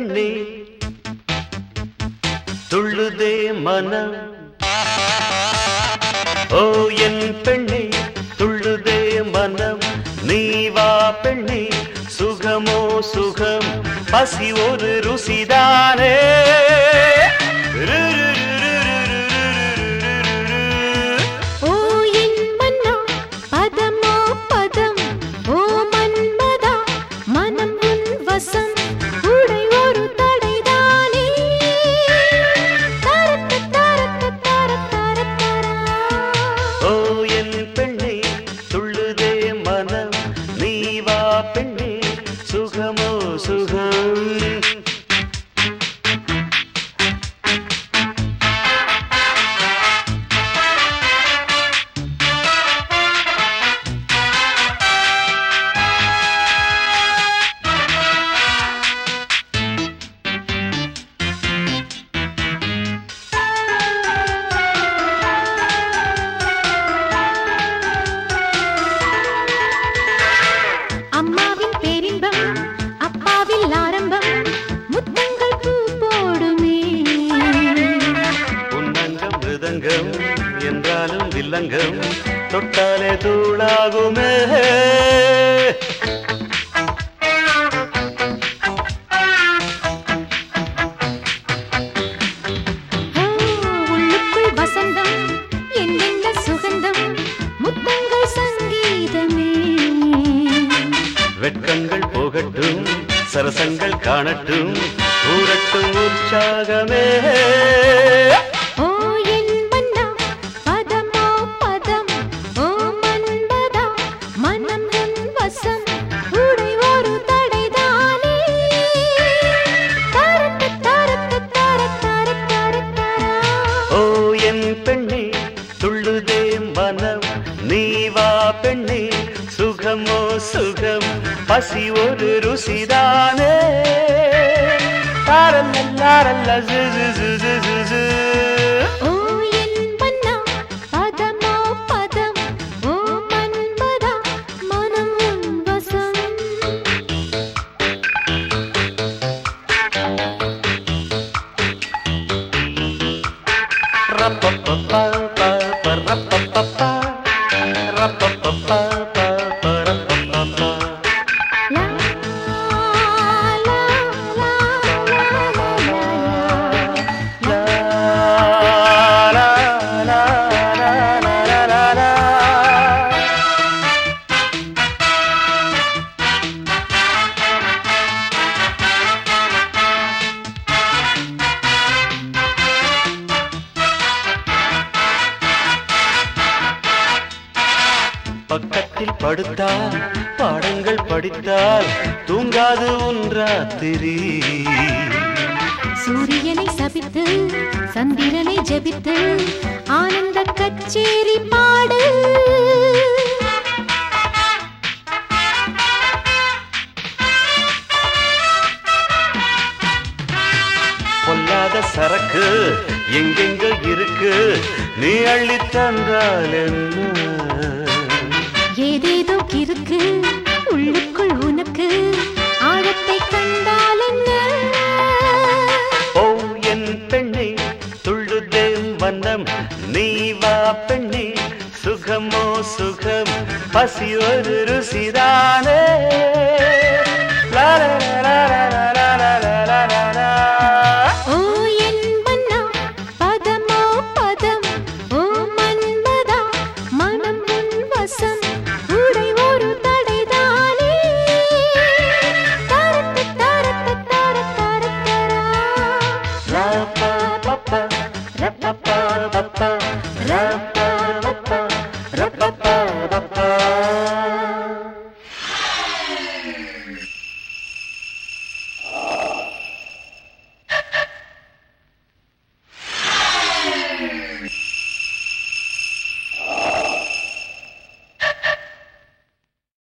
பெண்ணே துள்ளுதே மனம். ஓ என் பெண்ணே துள்ளுதே மனம். நீ வா பெண்ணே சுகமோ சுகம். பசி ஒரு ருசிதானே. ஓ Mm-hmm. மிருதங்கம் என்றாலும் வில்லங்கம் தொட்டாலே தூளாகுமே. வெட்கங்கள் போகட்டும் சரசங்கள் காணட்டும் கூறட்டும் உற்சாகமே. பெண்ணே துள்ளுதே மனம். நீ வா பெண்ணே சுகமோ சுகம். பசி ஒரு ருசிதானே. தாரல்ல ஜு. ba ba ba ba படுத்தால் பாடங்கள் படித்தால் தூங்காது உன் ராத்திரி. சூரியனை சபித்து சந்திரனை ஜெபித்து ஆனந்த கச்சேரி பாடு. பொல்லாத சரக்கு எங்கெங்க இருக்கு? நீ அள்ளி தந்தால் என்ன? ஏதேதோ கிறுக்கு உள்ளுக்குள் உனக்கு ஆழத்தை கண்டால் என்ன? ஓ என் பெண்ணே துள்ளுதே மனம் நீ வா பெண்ணே சுகமோ சுகம். பசி ஒரு ருசிதானே Ra-pa-pa